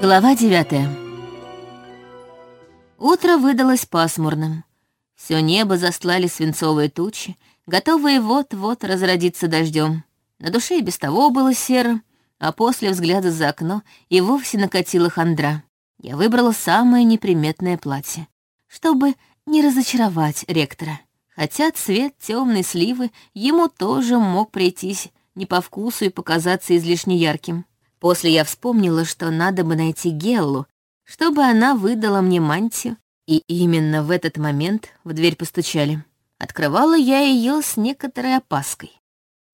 Глава девятая. Утро выдалось пасмурным. Все небо заслали свинцовые тучи, готовые вот-вот разродиться дождем. На душе и без того было серо, а после взгляда за окно и вовсе накатила хандра. Я выбрала самое неприметное платье, чтобы не разочаровать ректора. Хотя цвет темной сливы ему тоже мог прийтись не по вкусу и показаться излишне ярким. После я вспомнила, что надо бы найти Геллу, чтобы она выдала мне мантию, и именно в этот момент в дверь постучали. Открывала я ее с некоторой опаской.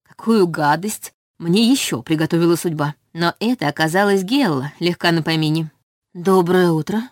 Какую гадость мне еще приготовила судьба. Но это оказалась Гелла, легка на помине. «Доброе утро».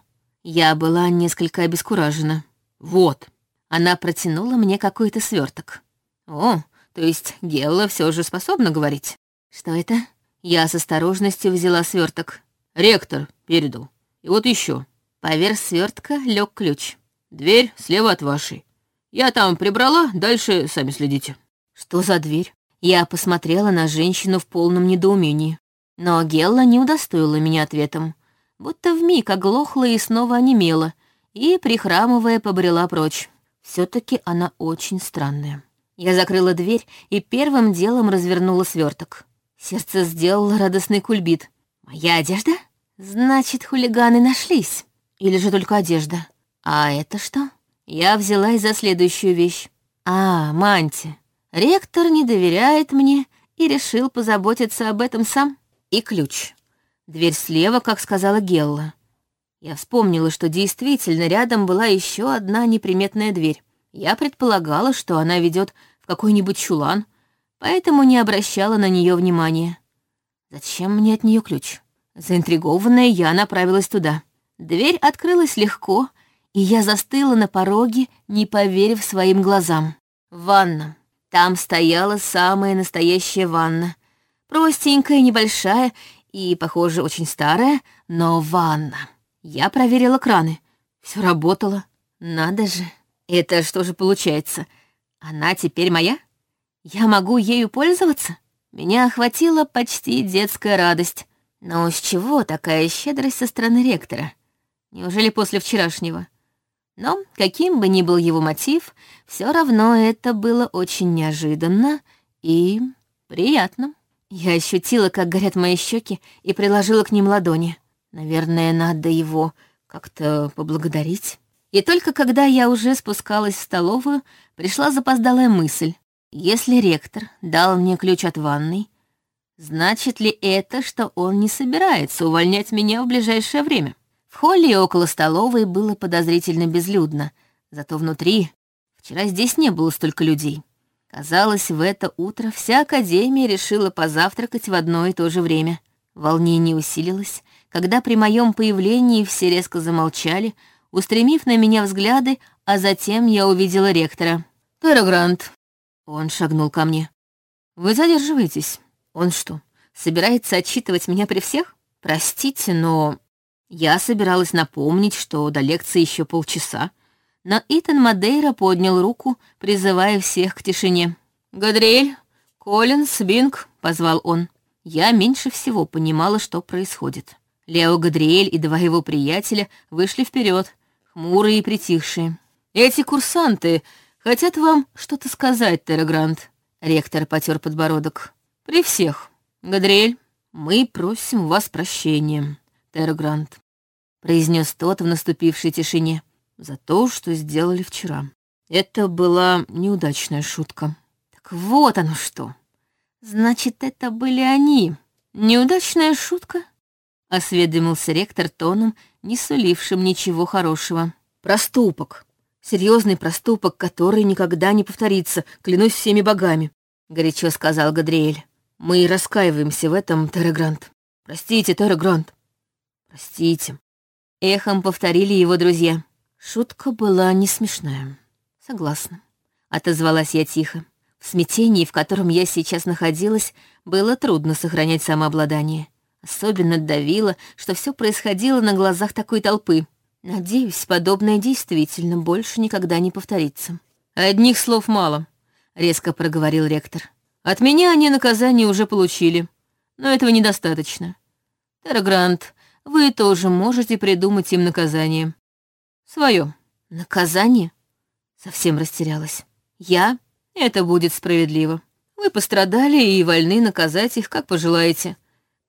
Я была несколько обескуражена. «Вот». Она протянула мне какой-то сверток. «О, то есть Гелла все же способна говорить?» «Что это?» Я с осторожностью взяла сверток. Ректор передал. И вот еще. Поверх свертка лег ключ. Дверь слева от вашей. Я там прибрала, дальше сами следите. Что за дверь? Я посмотрела на женщину в полном недоумении. Но Гелла не удостоила меня ответом. Будто вмиг оглохла и снова онемела, и, прихрамывая, побрела прочь. все таки она очень странная. Я закрыла дверь и первым делом развернула сверток. Сердце сделало радостный кульбит. «Моя одежда? Значит, хулиганы нашлись. Или же только одежда? А это что?» Я взялась за следующую вещь. «А, мантия. Ректор не доверяет мне и решил позаботиться об этом сам. И ключ. Дверь слева, как сказала Гелла. Я вспомнила, что действительно рядом была еще одна неприметная дверь. Я предполагала, что она ведет в какой-нибудь чулан, поэтому не обращала на нее внимания. Зачем мне от нее ключ? Заинтригованная, я направилась туда. Дверь открылась легко, и я застыла на пороге, не поверив своим глазам. Ванна. Там стояла самая настоящая ванна. Простенькая, небольшая и, похоже, очень старая, но ванна. Я проверила краны. Все работало. Надо же. Это что же получается? Она теперь моя? Я могу ею пользоваться? Меня охватила почти детская радость. Но с чего такая щедрость со стороны ректора? Неужели после вчерашнего? Но, каким бы ни был его мотив, все равно это было очень неожиданно и приятно. Я ощутила, как горят мои щеки, и приложила к ним ладони. Наверное, надо его как-то поблагодарить. И только когда я уже спускалась в столовую, пришла запоздалая мысль. Если ректор дал мне ключ от ванной, значит ли это, что он не собирается увольнять меня в ближайшее время? В холле и около столовой было подозрительно безлюдно, зато внутри вчера здесь не было столько людей. Казалось, в это утро вся Академия решила позавтракать в одно и то же время. Волнение усилилось, когда при моем появлении все резко замолчали, устремив на меня взгляды, а затем я увидела ректора. «Террагрант, он шагнул ко мне. «Вы задерживаетесь. Он что, собирается отчитывать меня при всех? Простите, но я собиралась напомнить, что до лекции еще полчаса, но Итан Мадейра поднял руку, призывая всех к тишине. «Гадриэль, Коллинс, Бинг», — позвал он. Я меньше всего понимала, что происходит. Лео Гадриэль и два его приятеля вышли вперед, хмурые и притихшие. «Эти курсанты Хотят вам что-то сказать, Террагрант. Ректор потер подбородок. При всех. Гадриэль, мы просим у вас прощения, Террагрант. Произнес тот в наступившей тишине. За то, что сделали вчера. Это была неудачная шутка. Так вот оно что. Значит, это были они. Неудачная шутка? Осведомился ректор тоном, не сулившим ничего хорошего. Проступок, Серьезный проступок, который никогда не повторится, клянусь всеми богами», — горячо сказал Гадриэль. «Мы раскаиваемся в этом, Террагрант. Простите, Террагрант. Простите». Эхом повторили его друзья. Шутка была не смешная. Согласна. Отозвалась я тихо. В смятении, в котором я сейчас находилась, было трудно сохранять самообладание. Особенно давило, что все происходило на глазах такой толпы. Надеюсь, подобное действительно больше никогда не повторится. Одних слов мало, резко проговорил ректор. От меня они наказание уже получили, но этого недостаточно. Террагрант, вы тоже можете придумать им наказание. Свое. Наказание? Совсем растерялась. Я? Это будет справедливо. Вы пострадали и вольны наказать их, как пожелаете,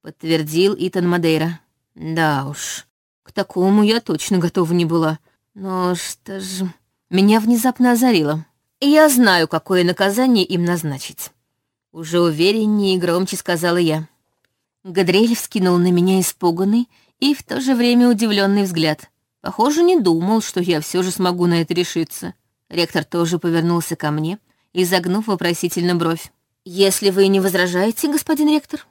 подтвердил Итан Мадейра. Да уж, к такому я точно готова не была. Но что ж... Меня внезапно озарило. Я знаю, какое наказание им назначить. Уже увереннее и громче сказала я. Гадриэль вскинул на меня испуганный и в то же время удивленный взгляд. Похоже, не думал, что я все же смогу на это решиться. Ректор тоже повернулся ко мне, изогнув вопросительно бровь. «Если вы не возражаете, господин ректор?»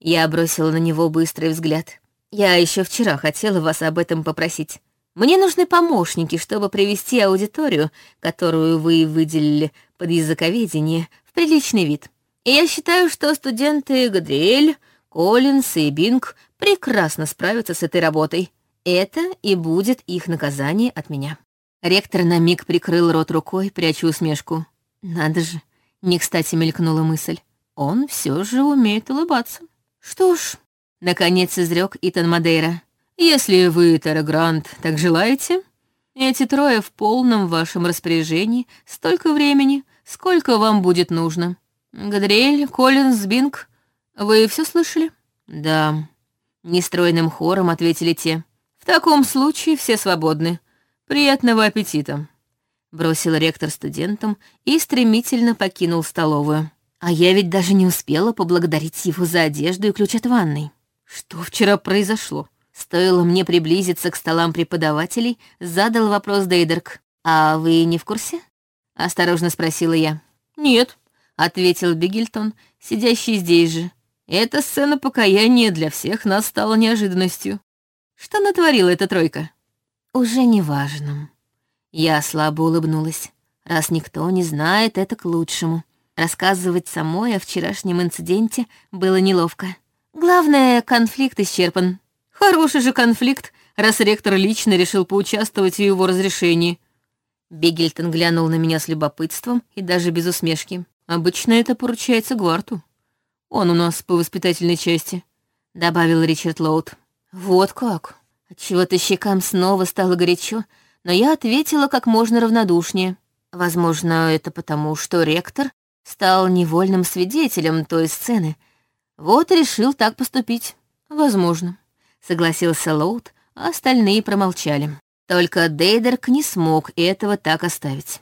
Я бросила на него быстрый взгляд. «Я еще вчера хотела вас об этом попросить. Мне нужны помощники, чтобы привести аудиторию, которую вы выделили под языковедение, в приличный вид. И я считаю, что студенты Гадриэль, Коллинс и Бинг прекрасно справятся с этой работой. Это и будет их наказание от меня». Ректор на миг прикрыл рот рукой, пряча усмешку. «Надо же!» — не кстати мелькнула мысль. «Он все же умеет улыбаться». «Что ж», — наконец изрек Итан Мадейра, если вы, Террагрант, так желаете, эти трое в полном вашем распоряжении столько времени, сколько вам будет нужно. Гадриэль, Коллинз, Бинг, вы все слышали? Да. Нестройным хором ответили те. В таком случае все свободны. Приятного аппетита. Бросил ректор студентам и стремительно покинул столовую. А я ведь даже не успела поблагодарить его за одежду и ключ от ванной. Что вчера произошло? Стоило мне приблизиться к столам преподавателей, задал вопрос Дейдерк. «А вы не в курсе?» — осторожно спросила я. «Нет», — ответил Бигельтон, сидящий здесь же. «Эта сцена покаяния для всех нас стала неожиданностью. Что натворила эта тройка?» «Уже не важно». Я слабо улыбнулась. Раз никто не знает, это к лучшему. Рассказывать самой о вчерашнем инциденте было неловко. Главное, конфликт исчерпан. Хороший же конфликт, раз ректор лично решил поучаствовать в его разрешении. Бегельтон глянул на меня с любопытством и даже без усмешки. Обычно это поручается Гварту. Он у нас по воспитательной части, — добавил Ричард Лоуд. Вот как. Отчего-то щекам снова стало горячо, но я ответила как можно равнодушнее. Возможно, это потому, что ректор стал невольным свидетелем той сцены. Вот решил так поступить. Возможно согласился Лоуд, а остальные промолчали. Только Дейдерк не смог этого так оставить.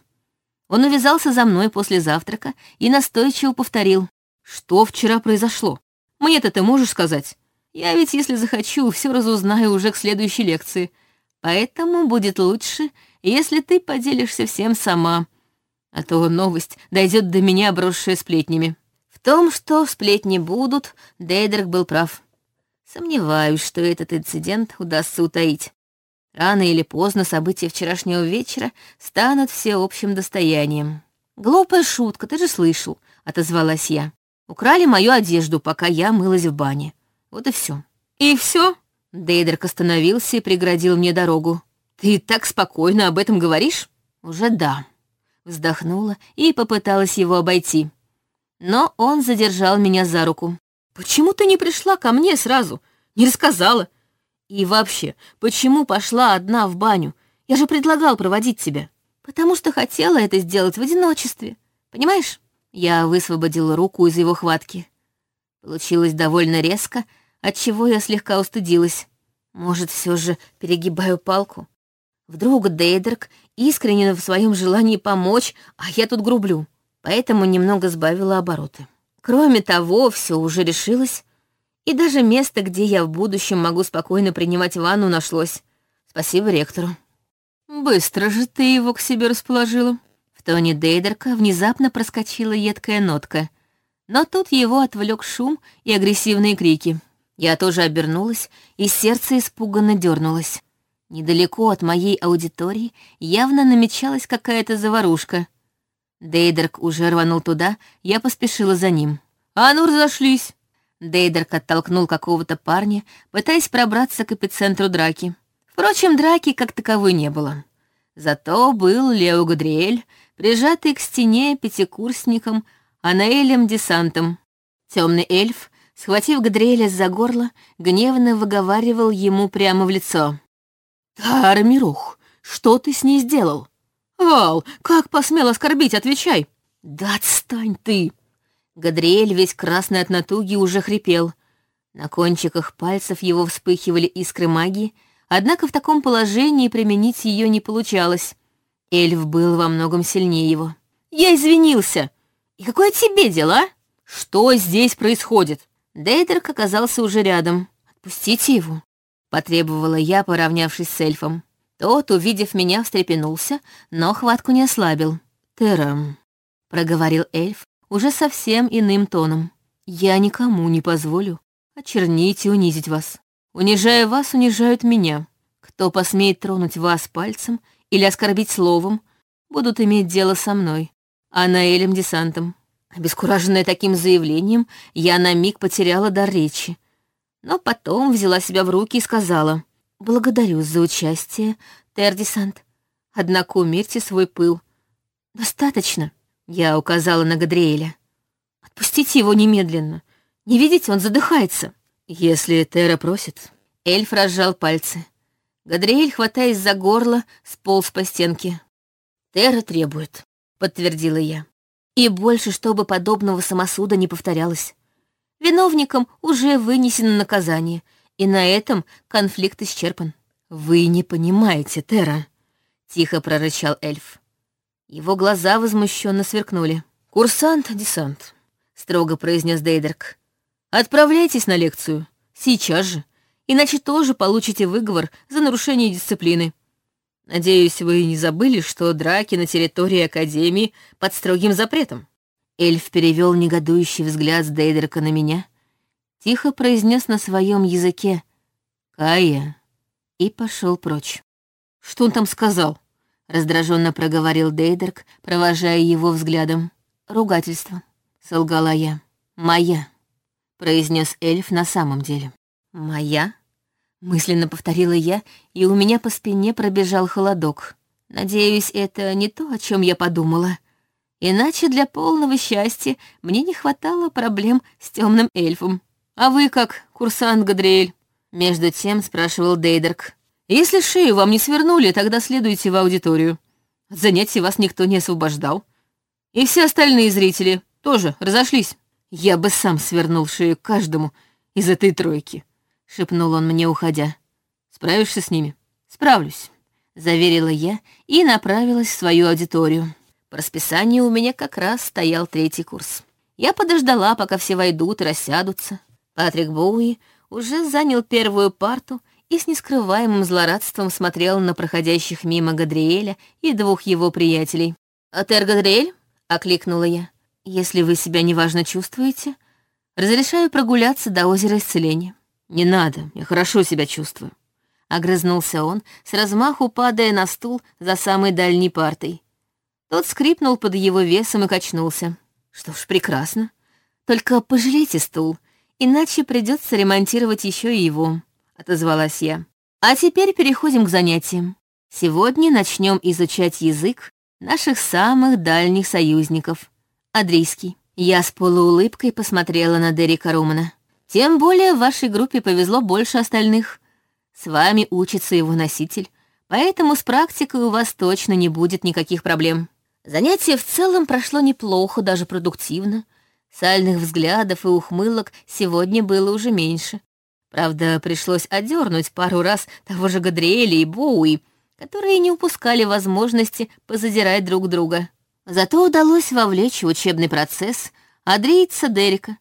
Он увязался за мной после завтрака и настойчиво повторил. «Что вчера произошло? Мне-то ты можешь сказать? Я ведь, если захочу, все разузнаю уже к следующей лекции. Поэтому будет лучше, если ты поделишься всем сама. А то новость дойдет до меня, обросшая сплетнями». Том, что сплетни будут, Дейдерк был прав. Сомневаюсь, что этот инцидент удастся утаить. Рано или поздно события вчерашнего вечера станут всеобщим достоянием. «Глупая шутка, ты же слышал», — отозвалась я. «Украли мою одежду, пока я мылась в бане. Вот и все. «И все? Дейдерк остановился и преградил мне дорогу. «Ты так спокойно об этом говоришь?» «Уже да». Вздохнула и попыталась его обойти. Но он задержал меня за руку. Почему ты не пришла ко мне сразу? Не рассказала? И вообще, почему пошла одна в баню? Я же предлагал проводить тебя. Потому что хотела это сделать в одиночестве. Понимаешь? Я высвободила руку из его хватки. Получилось довольно резко, отчего я слегка устыдилась. Может, все же перегибаю палку? Вдруг Дейдерк искренне в своем желании помочь, а я тут грублю. Поэтому немного сбавила обороты. Кроме того, все уже решилось, и даже место, где я в будущем могу спокойно принимать ванну, нашлось. Спасибо ректору. Быстро же ты его к себе расположила. В тоне Дейдерка внезапно проскочила едкая нотка, но тут его отвлек шум и агрессивные крики. Я тоже обернулась, и сердце испуганно дернулось. Недалеко от моей аудитории явно намечалась какая-то заварушка — Дейдерк уже рванул туда, я поспешила за ним. «А ну, разошлись!» Дейдерк оттолкнул какого-то парня, пытаясь пробраться к эпицентру драки. Впрочем, драки как таковой не было. Зато был Лео Гадриэль, прижатый к стене пятикурсником Анаэлем Десантом. Темный эльф схватив Гадриэля за горло, гневно выговаривал ему прямо в лицо. «Тармирух, что ты с ней сделал? Вал, как посмел оскорбить, отвечай!» «Да отстань ты!» Гадриэль, весь красный от натуги, уже хрипел. На кончиках пальцев его вспыхивали искры магии, однако в таком положении применить ее не получалось. Эльф был во многом сильнее его. «Я извинился! И какое тебе дело, а? Что здесь происходит?» Дейдерк оказался уже рядом. «Отпустите его», — потребовала я, поравнявшись с эльфом. Тот, увидев меня, встрепенулся, но хватку не ослабил. «Терра», — проговорил эльф уже совсем иным тоном. «Я никому не позволю очернить и унизить вас. Унижая вас, унижают меня. Кто посмеет тронуть вас пальцем или оскорбить словом, будут иметь дело со мной, а Наэлем Десантом. Обескураженная таким заявлением, я на миг потеряла дар речи. Но потом взяла себя в руки и сказала, «Благодарю за участие, Тердисант. Однако умерьте свой пыл. Достаточно», — я указала на Гадриэля. «Отпустите его немедленно. Не видите, он задыхается». «Если Тера просит...» Эльф разжал пальцы. Гадриэль, хватаясь за горло, сполз по стенке. «Тера требует», — подтвердила я. И больше, чтобы подобного самосуда не повторялось. Виновникам уже вынесено наказание, и на этом конфликт исчерпан. «Вы не понимаете, Тера», — тихо прорычал эльф. Его глаза возмущенно сверкнули. «Курсант-десант», — строго произнес Дейдерк. «Отправляйтесь на лекцию. Сейчас же. Иначе тоже получите выговор за нарушение дисциплины. Надеюсь, вы не забыли, что драки на территории Академии под строгим запретом. Эльф перевел негодующий взгляд с Дейдерка на меня, тихо произнес на своем языке «Кая» и пошел прочь. «Что он там сказал?» — раздраженно проговорил Дейдерк, провожая его взглядом. «Ругательство», — солгала я. «Моя», — произнес эльф на самом деле. «Моя?» Мысленно повторила я, и у меня по спине пробежал холодок. Надеюсь, это не то, о чем я подумала. Иначе для полного счастья мне не хватало проблем с темным эльфом. «А вы как, курсант Гадриэль?» Между тем спрашивал Дейдерк. «Если шею вам не свернули, тогда следуйте в аудиторию. От занятий вас никто не освобождал. И все остальные зрители тоже разошлись. Я бы сам свернул шею каждому из этой тройки» шепнул он мне, уходя. «Справишься с ними?» «Справлюсь», — заверила я и направилась в свою аудиторию. По расписанию у меня как раз стоял третий курс. Я подождала, пока все войдут и рассядутся. Патрик Боуи уже занял первую парту и с нескрываемым злорадством смотрел на проходящих мимо Гадриэля и двух его приятелей. «Атер Гадриэль?» — окликнула я. «Если вы себя неважно чувствуете, разрешаю прогуляться до озера Исцеления». «Не надо, я хорошо себя чувствую», — огрызнулся он, с размаху падая на стул за самой дальней партой. Тот скрипнул под его весом и качнулся. «Что ж, прекрасно. Только пожалейте стул, иначе придется ремонтировать еще и его», — отозвалась я. «А теперь переходим к занятиям. Сегодня начнем изучать язык наших самых дальних союзников — адрийский». Я с полуулыбкой посмотрела на Дерека Румана. Тем более в вашей группе повезло больше остальных. С вами учится его носитель, поэтому с практикой у вас точно не будет никаких проблем. Занятие в целом прошло неплохо, даже продуктивно. Сальных взглядов и ухмылок сегодня было уже меньше. Правда, пришлось одернуть пару раз того же Гадриэля и Боуи, которые не упускали возможности позадирать друг друга. Зато удалось вовлечь в учебный процесс адрийца Дерека,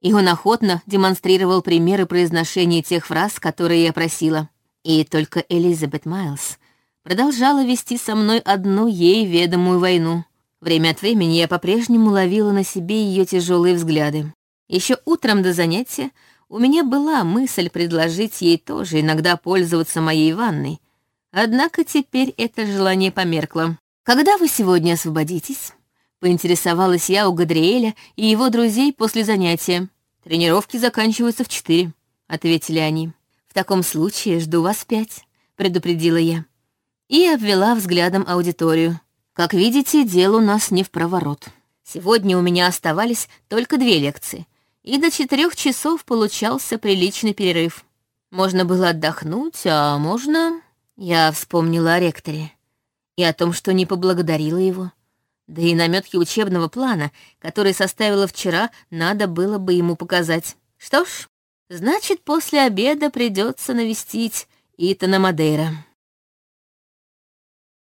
и он охотно демонстрировал примеры произношения тех фраз, которые я просила. И только Элизабет Майлз продолжала вести со мной одну ей ведомую войну. Время от времени я по-прежнему ловила на себе ее тяжелые взгляды. Еще утром до занятия у меня была мысль предложить ей тоже иногда пользоваться моей ванной. Однако теперь это желание померкло. «Когда вы сегодня освободитесь?» Поинтересовалась я у Гадриэля и его друзей после занятия. «Тренировки заканчиваются в четыре», — ответили они. «В таком случае жду вас пять», — предупредила я. И обвела взглядом аудиторию. Как видите, дело у нас не в проворот. Сегодня у меня оставались только две лекции, и до четырех часов получался приличный перерыв. Можно было отдохнуть, а можно... Я вспомнила о ректоре и о том, что не поблагодарила его. Да и наметки учебного плана, который составила вчера, надо было бы ему показать. Что ж, значит, после обеда придется навестить Итана Мадейра.